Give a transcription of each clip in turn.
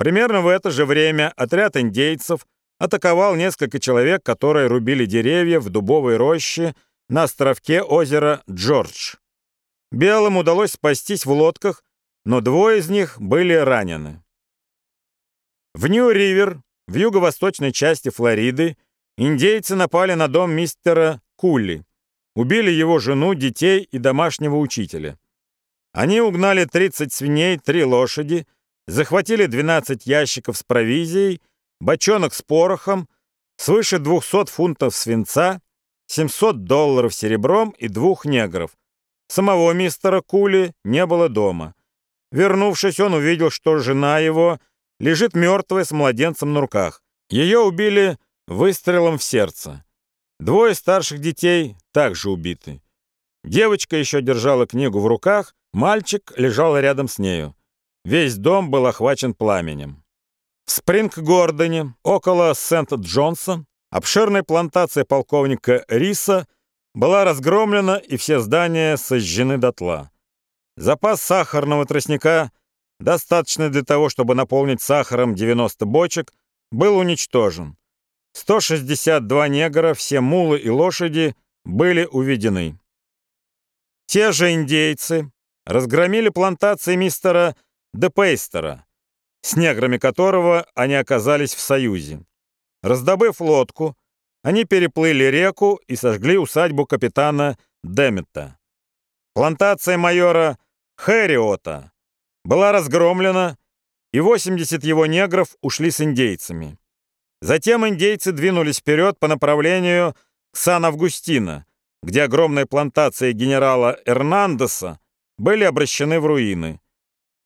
Примерно в это же время отряд индейцев атаковал несколько человек, которые рубили деревья в дубовой роще на островке озера Джордж. Белым удалось спастись в лодках, но двое из них были ранены. В Нью-Ривер, в юго-восточной части Флориды, индейцы напали на дом мистера Кулли, убили его жену, детей и домашнего учителя. Они угнали 30 свиней, 3 лошади, захватили 12 ящиков с провизией, бочонок с порохом, свыше 200 фунтов свинца, 700 долларов серебром и двух негров. Самого мистера Кули не было дома. Вернувшись, он увидел, что жена его лежит мертвая с младенцем на руках. Ее убили выстрелом в сердце. Двое старших детей также убиты. Девочка еще держала книгу в руках, мальчик лежал рядом с нею. Весь дом был охвачен пламенем. В Спринг-Гордоне, около Сент-Джонса, обширная плантация полковника Риса была разгромлена и все здания сожжены дотла. Запас сахарного тростника, достаточный для того, чтобы наполнить сахаром 90 бочек, был уничтожен. 162 негра, все мулы и лошади были уведены. Те же индейцы разгромили плантации мистера Депейстера, с неграми которого они оказались в союзе. Раздобыв лодку, они переплыли реку и сожгли усадьбу капитана Демета. Плантация майора Хэриота была разгромлена, и 80 его негров ушли с индейцами. Затем индейцы двинулись вперед по направлению к Сан-Августино, где огромные плантации генерала Эрнандеса были обращены в руины.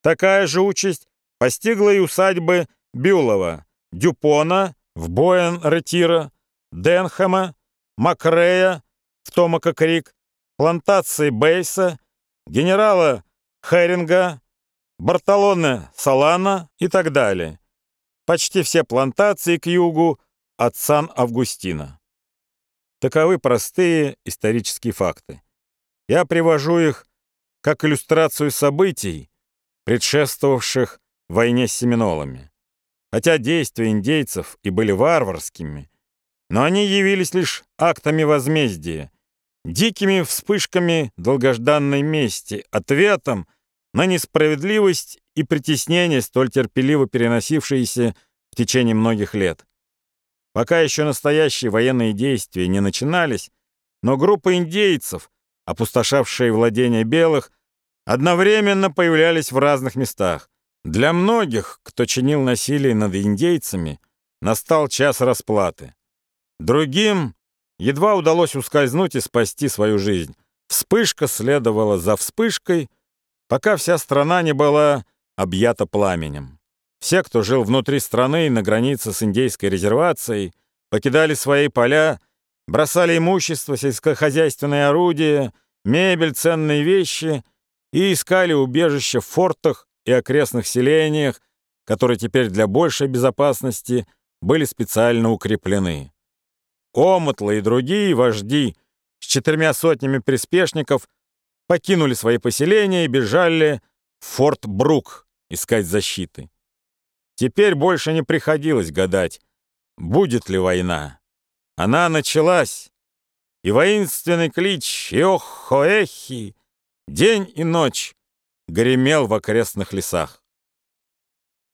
Такая же участь постигла и усадьбы Бюлова, Дюпона в Боен-Ретира, Денхэма, Макрея в Томака-Крик, плантации Бейса, генерала Херинга, Бартолоне Салана и так далее. Почти все плантации к югу от Сан-Августина. Таковы простые исторические факты. Я привожу их как иллюстрацию событий, предшествовавших войне с семинолами. Хотя действия индейцев и были варварскими, но они явились лишь актами возмездия, дикими вспышками долгожданной мести, ответом на несправедливость и притеснение, столь терпеливо переносившиеся в течение многих лет. Пока еще настоящие военные действия не начинались, но группа индейцев, опустошавшие владения белых, одновременно появлялись в разных местах. Для многих, кто чинил насилие над индейцами, настал час расплаты. Другим едва удалось ускользнуть и спасти свою жизнь. Вспышка следовала за вспышкой, пока вся страна не была объята пламенем. Все, кто жил внутри страны и на границе с индейской резервацией, покидали свои поля, бросали имущество, сельскохозяйственные орудия, мебель, ценные вещи — и искали убежище в фортах и окрестных селениях, которые теперь для большей безопасности были специально укреплены. Омотлы и другие вожди с четырьмя сотнями приспешников покинули свои поселения и бежали в Форт Брук искать защиты. Теперь больше не приходилось гадать, будет ли война. Она началась, и воинственный клич «Иохоэхи» день и ночь гремел в окрестных лесах.